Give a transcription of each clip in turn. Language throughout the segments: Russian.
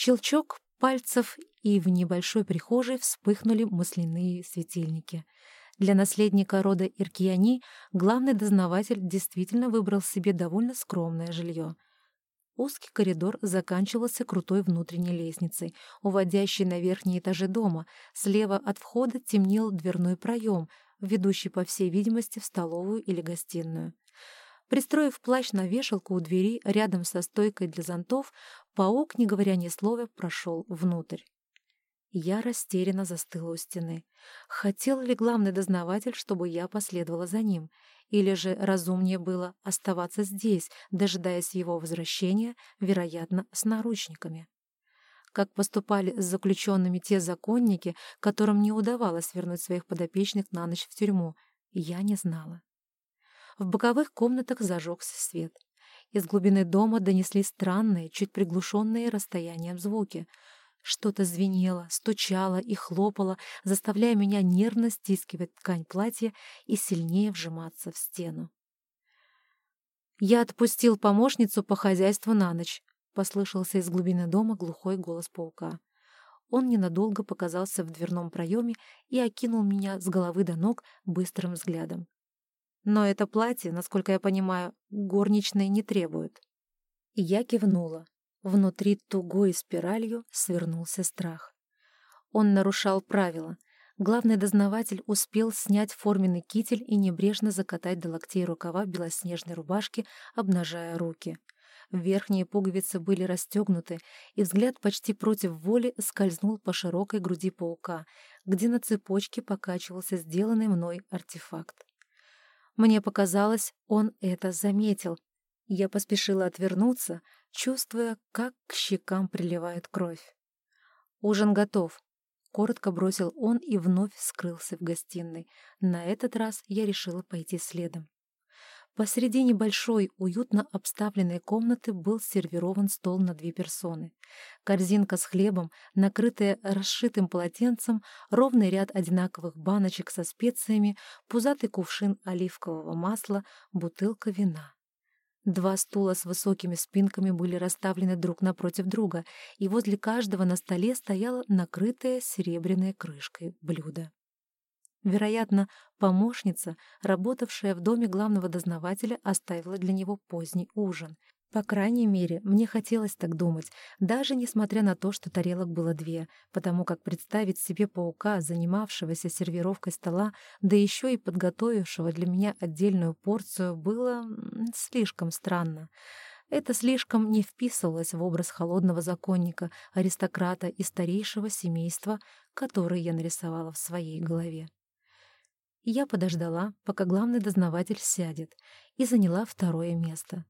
Щелчок пальцев, и в небольшой прихожей вспыхнули масляные светильники. Для наследника рода Иркияни главный дознаватель действительно выбрал себе довольно скромное жилье. Узкий коридор заканчивался крутой внутренней лестницей, уводящей на верхние этажи дома. Слева от входа темнел дверной проем, ведущий, по всей видимости, в столовую или гостиную. Пристроив плащ на вешалку у двери рядом со стойкой для зонтов, паук, не говоря ни слова, прошел внутрь. Я растерянно застыла у стены. Хотел ли главный дознаватель, чтобы я последовала за ним? Или же разумнее было оставаться здесь, дожидаясь его возвращения, вероятно, с наручниками? Как поступали с заключенными те законники, которым не удавалось вернуть своих подопечных на ночь в тюрьму, я не знала. В боковых комнатах зажегся свет. Из глубины дома донесли странные, чуть приглушенные расстоянием звуки — что-то звенело, стучало и хлопало, заставляя меня нервно стискивать ткань платья и сильнее вжиматься в стену. «Я отпустил помощницу по хозяйству на ночь», — послышался из глубины дома глухой голос паука. Он ненадолго показался в дверном проеме и окинул меня с головы до ног быстрым взглядом. «Но это платье, насколько я понимаю, горничной не требует». И я кивнула. Внутри тугой спиралью свернулся страх. Он нарушал правила. Главный дознаватель успел снять форменный китель и небрежно закатать до локтей рукава белоснежной рубашки, обнажая руки. Верхние пуговицы были расстегнуты, и взгляд почти против воли скользнул по широкой груди паука, где на цепочке покачивался сделанный мной артефакт. Мне показалось, он это заметил. Я поспешила отвернуться, чувствуя, как к щекам приливает кровь. «Ужин готов», — коротко бросил он и вновь скрылся в гостиной. На этот раз я решила пойти следом. Посреди небольшой, уютно обставленной комнаты был сервирован стол на две персоны. Корзинка с хлебом, накрытая расшитым полотенцем, ровный ряд одинаковых баночек со специями, пузатый кувшин оливкового масла, бутылка вина. Два стула с высокими спинками были расставлены друг напротив друга, и возле каждого на столе стояло накрытое серебряной крышкой блюдо. Вероятно, помощница, работавшая в доме главного дознавателя, оставила для него поздний ужин, по крайней мере, мне хотелось так думать, даже несмотря на то, что тарелок было две, потому как представить себе паука, занимавшегося сервировкой стола, да еще и подготовившего для меня отдельную порцию, было слишком странно. Это слишком не вписывалось в образ холодного законника, аристократа и старейшего семейства, который я нарисовала в своей голове. Я подождала, пока главный дознаватель сядет, и заняла второе место.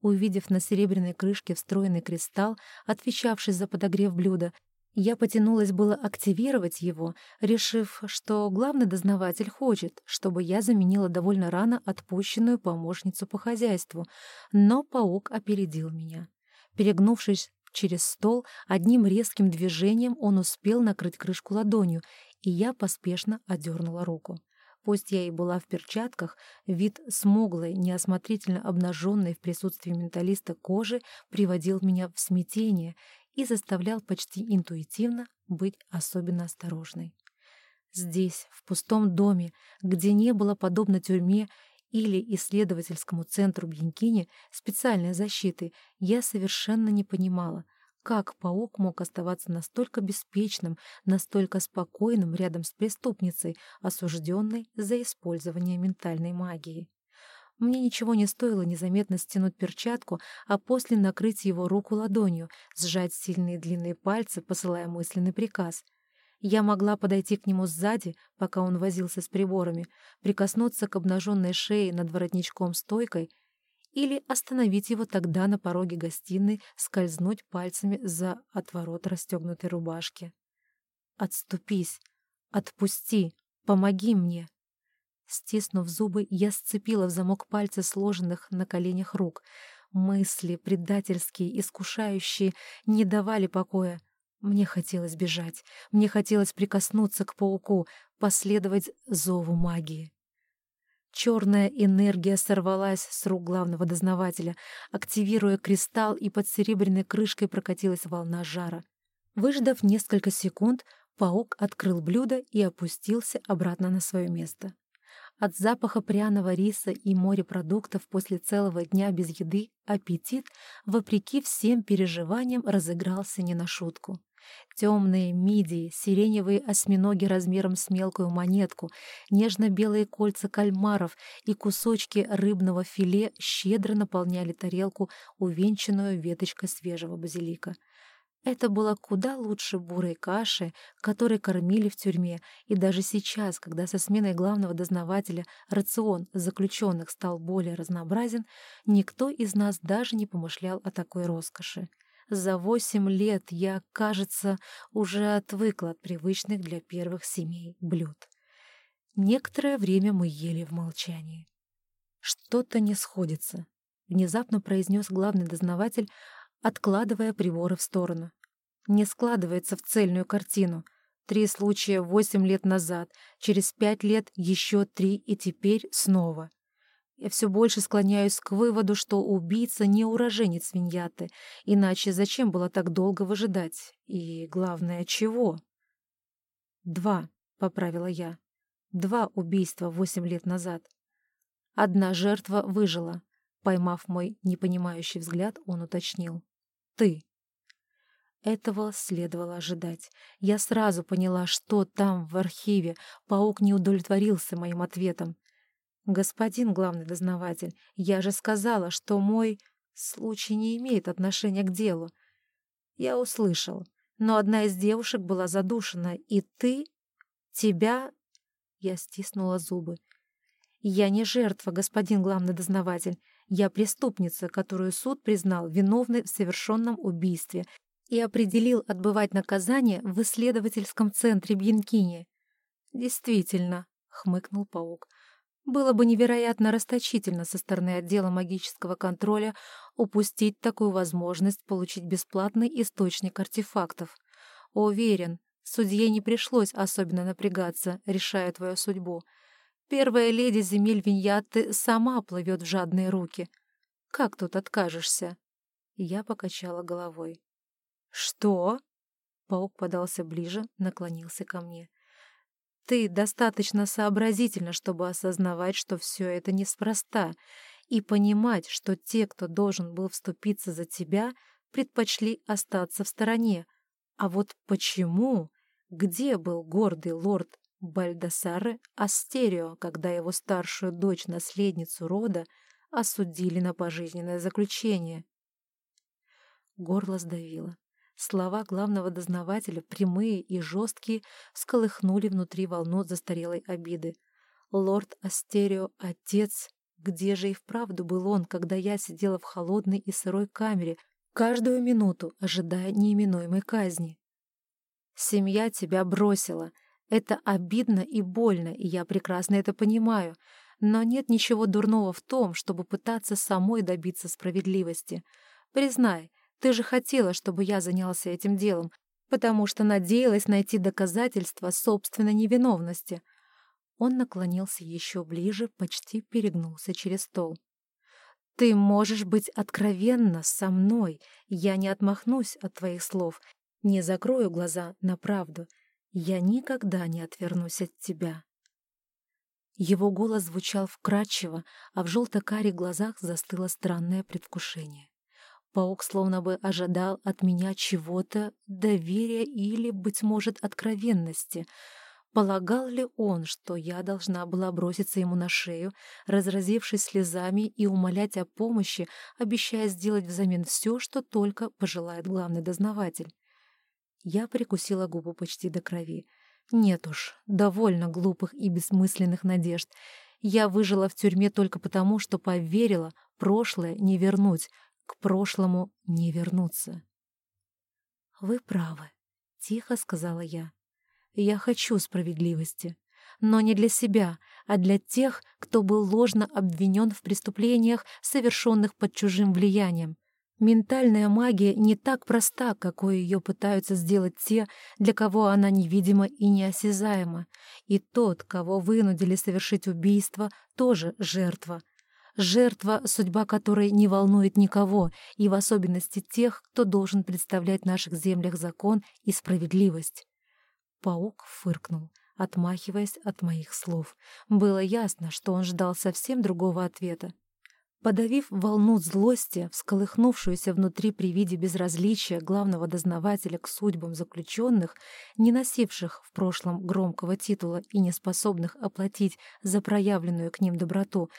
Увидев на серебряной крышке встроенный кристалл, отвечавший за подогрев блюда, я потянулась было активировать его, решив, что главный дознаватель хочет, чтобы я заменила довольно рано отпущенную помощницу по хозяйству, но паук опередил меня. Перегнувшись через стол, одним резким движением он успел накрыть крышку ладонью, и я поспешно одернула руку. Пусть я и была в перчатках, вид смуглой, неосмотрительно обнаженной в присутствии менталиста кожи приводил меня в смятение и заставлял почти интуитивно быть особенно осторожной. Здесь, в пустом доме, где не было, подобно тюрьме или исследовательскому центру Бьянкини, специальной защиты, я совершенно не понимала — как паук мог оставаться настолько беспечным, настолько спокойным рядом с преступницей, осужденной за использование ментальной магии? Мне ничего не стоило незаметно стянуть перчатку, а после накрыть его руку ладонью, сжать сильные длинные пальцы, посылая мысленный приказ. Я могла подойти к нему сзади, пока он возился с приборами, прикоснуться к обнаженной шее над воротничком стойкой — или остановить его тогда на пороге гостиной, скользнуть пальцами за отворот расстегнутой рубашки. «Отступись! Отпусти! Помоги мне!» Стиснув зубы, я сцепила в замок пальцы сложенных на коленях рук. Мысли, предательские, искушающие, не давали покоя. Мне хотелось бежать, мне хотелось прикоснуться к пауку, последовать зову магии. Черная энергия сорвалась с рук главного дознавателя, активируя кристалл, и под серебряной крышкой прокатилась волна жара. Выждав несколько секунд, паук открыл блюдо и опустился обратно на свое место. От запаха пряного риса и морепродуктов после целого дня без еды аппетит, вопреки всем переживаниям, разыгрался не на шутку. Темные мидии, сиреневые осьминоги размером с мелкую монетку, нежно-белые кольца кальмаров и кусочки рыбного филе щедро наполняли тарелку, увенчанную веточкой свежего базилика. Это было куда лучше бурой каши, которой кормили в тюрьме, и даже сейчас, когда со сменой главного дознавателя рацион заключенных стал более разнообразен, никто из нас даже не помышлял о такой роскоши. За восемь лет я, кажется, уже отвыкла от привычных для первых семей блюд. Некоторое время мы ели в молчании. «Что-то не сходится», — внезапно произнес главный дознаватель, откладывая приборы в сторону. «Не складывается в цельную картину. Три случая восемь лет назад, через пять лет еще три и теперь снова. Я все больше склоняюсь к выводу, что убийца не уроженец Виньяты, иначе зачем было так долго выжидать? И, главное, чего? «Два», — поправила я. «Два убийства восемь лет назад. Одна жертва выжила». Поймав мой непонимающий взгляд, он уточнил. «Ты». Этого следовало ожидать. Я сразу поняла, что там, в архиве, паук не удовлетворился моим ответом. «Господин главный дознаватель, я же сказала, что мой случай не имеет отношения к делу. Я услышал, но одна из девушек была задушена, и ты... тебя...» Я стиснула зубы. «Я не жертва, господин главный дознаватель. Я преступница, которую суд признал виновной в совершенном убийстве и определил отбывать наказание в исследовательском центре Бьянкини». «Действительно», — хмыкнул паук, — было бы невероятно расточительно со стороны отдела магического контроля упустить такую возможность получить бесплатный источник артефактов. Уверен, судье не пришлось особенно напрягаться, решая твою судьбу. Первая леди земель Виньятты сама плывет в жадные руки. Как тут откажешься? Я покачала головой. «Что?» Паук подался ближе, наклонился ко мне. Ты достаточно сообразительна, чтобы осознавать, что все это неспроста, и понимать, что те, кто должен был вступиться за тебя, предпочли остаться в стороне. А вот почему? Где был гордый лорд Бальдасаре Астерио, когда его старшую дочь-наследницу рода осудили на пожизненное заключение? Горло сдавило. Слова главного дознавателя, прямые и жесткие, всколыхнули внутри волну застарелой обиды. Лорд Астерио — отец. Где же и вправду был он, когда я сидела в холодной и сырой камере, каждую минуту ожидая неименуемой казни? Семья тебя бросила. Это обидно и больно, и я прекрасно это понимаю. Но нет ничего дурного в том, чтобы пытаться самой добиться справедливости. Признай, ты же хотела, чтобы я занялся этим делом, потому что надеялась найти доказательства собственной невиновности». Он наклонился еще ближе, почти перегнулся через стол. «Ты можешь быть откровенна со мной. Я не отмахнусь от твоих слов, не закрою глаза на правду. Я никогда не отвернусь от тебя». Его голос звучал вкрадчиво, а в желто-карих глазах застыло странное предвкушение. Паук словно бы ожидал от меня чего-то, доверия или, быть может, откровенности. Полагал ли он, что я должна была броситься ему на шею, разразившись слезами и умолять о помощи, обещая сделать взамен все, что только пожелает главный дознаватель? Я прикусила губу почти до крови. Нет уж, довольно глупых и бессмысленных надежд. Я выжила в тюрьме только потому, что поверила, прошлое не вернуть, к прошлому не вернуться. «Вы правы», — тихо сказала я. «Я хочу справедливости, но не для себя, а для тех, кто был ложно обвинен в преступлениях, совершенных под чужим влиянием. Ментальная магия не так проста, какой ее пытаются сделать те, для кого она невидима и неосязаема. И тот, кого вынудили совершить убийство, тоже жертва. Жертва, судьба которой не волнует никого, и в особенности тех, кто должен представлять в наших землях закон и справедливость. Паук фыркнул, отмахиваясь от моих слов. Было ясно, что он ждал совсем другого ответа. Подавив волну злости, всколыхнувшуюся внутри при виде безразличия главного дознавателя к судьбам заключенных, не носивших в прошлом громкого титула и не способных оплатить за проявленную к ним доброту,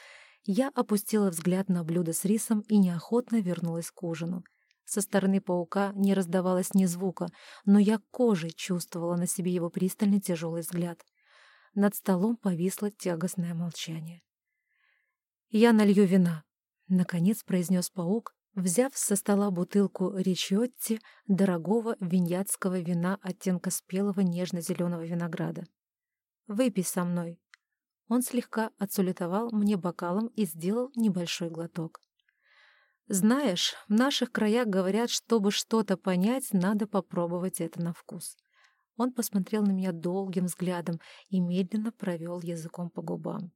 я опустила взгляд на блюдо с рисом и неохотно вернулась к ужину. Со стороны паука не раздавалось ни звука, но я кожей чувствовала на себе его пристальный тяжелый взгляд. Над столом повисло тягостное молчание. «Я налью вина», Наконец произнес паук, взяв со стола бутылку речиотти дорогого виньятского вина оттенка спелого нежно-зеленого винограда. «Выпей со мной». Он слегка отсулетовал мне бокалом и сделал небольшой глоток. «Знаешь, в наших краях говорят, чтобы что-то понять, надо попробовать это на вкус». Он посмотрел на меня долгим взглядом и медленно провел языком по губам.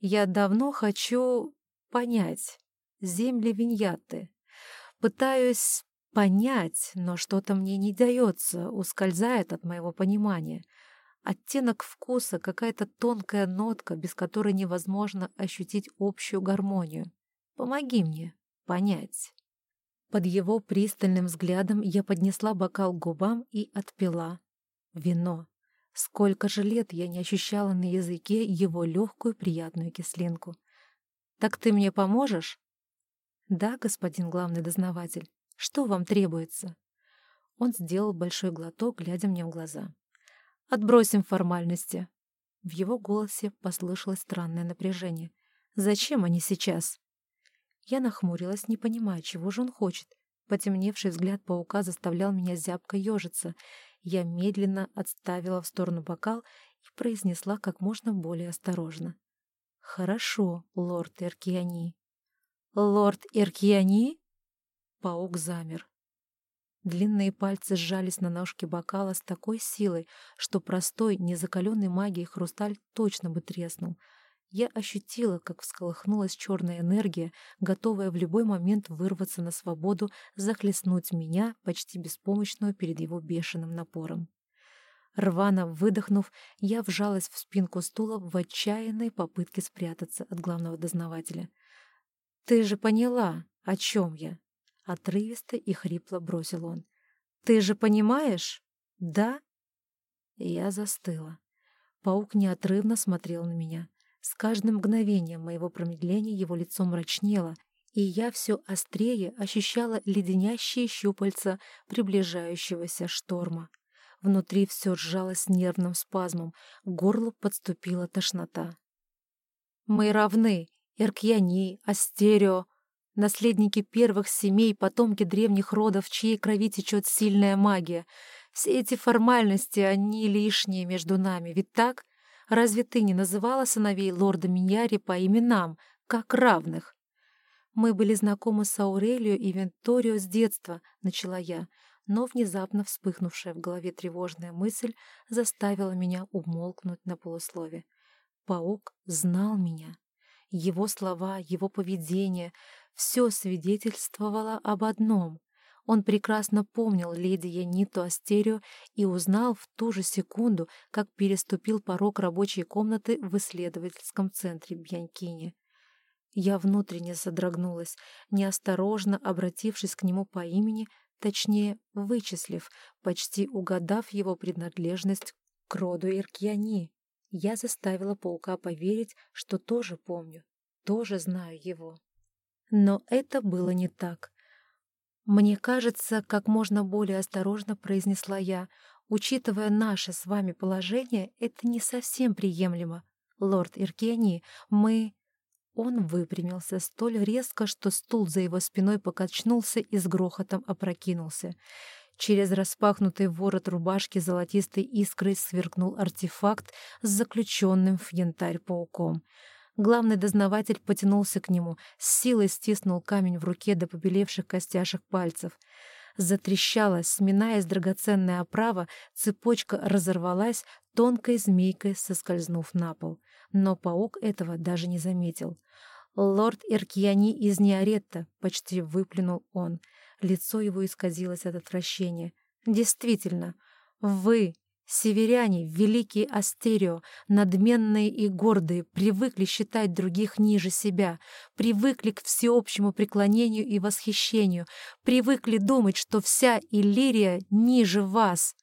«Я давно хочу понять земли Виньяты. Пытаюсь понять, но что-то мне не дается, ускользает от моего понимания. Оттенок вкуса, какая-то тонкая нотка, без которой невозможно ощутить общую гармонию. Помоги мне понять. Под его пристальным взглядом я поднесла бокал к губам и отпила. Вино. Сколько же лет я не ощущала на языке его легкую приятную кислинку. «Так ты мне поможешь?» «Да, господин главный дознаватель. Что вам требуется?» Он сделал большой глоток, глядя мне в глаза. «Отбросим формальности». В его голосе послышалось странное напряжение. «Зачем они сейчас?» Я нахмурилась, не понимая, чего же он хочет. Потемневший взгляд паука заставлял меня зябко ежиться. Я медленно отставила в сторону бокал и произнесла как можно более осторожно. «Хорошо, лорд Эркиани». «Лорд Иркьяни?» Паук замер. Длинные пальцы сжались на ножке бокала с такой силой, что простой, незакаленной магией хрусталь точно бы треснул. Я ощутила, как всколыхнулась черная энергия, готовая в любой момент вырваться на свободу, захлестнуть меня, почти беспомощную перед его бешеным напором. Рвано выдохнув, я вжалась в спинку стула в отчаянной попытке спрятаться от главного дознавателя. «Ты же поняла, о чем я?» Отрывисто и хрипло бросил он. «Ты же понимаешь? Да?» Я застыла. Паук неотрывно смотрел на меня. С каждым мгновением моего промедления его лицо мрачнело, и я все острее ощущала леденящие щупальца приближающегося шторма. Внутри все сжалось нервным спазмом, к горлу подступила тошнота. «Мы равны, Иркьяни, Астерио, наследники первых семей, потомки древних родов, в чьей крови течет сильная магия. Все эти формальности, они лишние между нами, ведь так? Разве ты не называла сыновей лорда Миньяри по именам, как равных? Мы были знакомы с Аурелио и Венторио с детства, начала я, но внезапно вспыхнувшая в голове тревожная мысль заставила меня умолкнуть на полуслове. Паук знал меня. Его слова, его поведение — все свидетельствовало об одном. Он прекрасно помнил леди Яниту Астерио и узнал в ту же секунду, как переступил порог рабочей комнаты в исследовательском центре Бьянкини. Я внутренне содрогнулась, неосторожно обратившись к нему по имени, точнее, вычислив, почти угадав его принадлежность к роду Иркьяни. Я заставила паука поверить, что тоже помню, тоже знаю его. Но это было не так. Мне кажется, как можно более осторожно произнесла я, учитывая наше с вами положение, это не совсем приемлемо. Лорд Иркени, мы... Он выпрямился столь резко, что стул за его спиной покачнулся и с грохотом опрокинулся. Через распахнутый ворот рубашки золотистой искрой сверкнул артефакт с заключенным в янтарь пауком. Главный дознаватель потянулся к нему, с силой стиснул камень в руке до побелевших костяшек пальцев. Затрещала, сминаясь драгоценная оправа, цепочка разорвалась, тонкой змейкой соскользнув на пол. Но паук этого даже не заметил. «Лорд Иркьяни из Неоретта», — почти выплюнул он. Лицо его исказилось от отвращения. «Действительно, вы, Северяне, великие Астерио, надменные и гордые, привыкли считать других ниже себя, привыкли к всеобщему преклонению и восхищению, привыкли думать, что вся Иллирия ниже вас.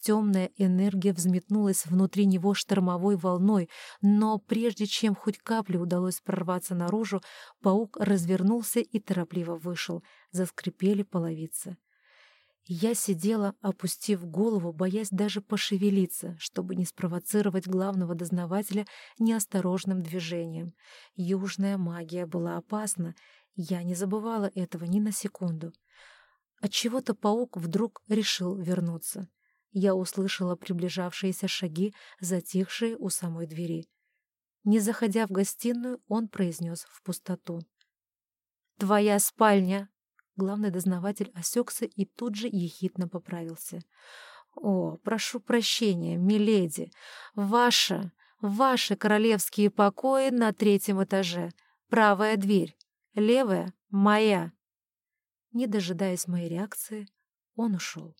Темная энергия взметнулась внутри него штормовой волной, но прежде чем хоть капле удалось прорваться наружу, паук развернулся и торопливо вышел. Заскрипели половицы. Я сидела, опустив голову, боясь даже пошевелиться, чтобы не спровоцировать главного дознавателя неосторожным движением. Южная магия была опасна, я не забывала этого ни на секунду. Отчего-то паук вдруг решил вернуться. Я услышала приближавшиеся шаги, затихшие у самой двери. Не заходя в гостиную, он произнес в пустоту. «Твоя спальня!» Главный дознаватель осекся и тут же ехидно поправился. «О, прошу прощения, миледи, ваша, ваши королевские покои на третьем этаже. Правая дверь, левая — моя». Не дожидаясь моей реакции, он ушел.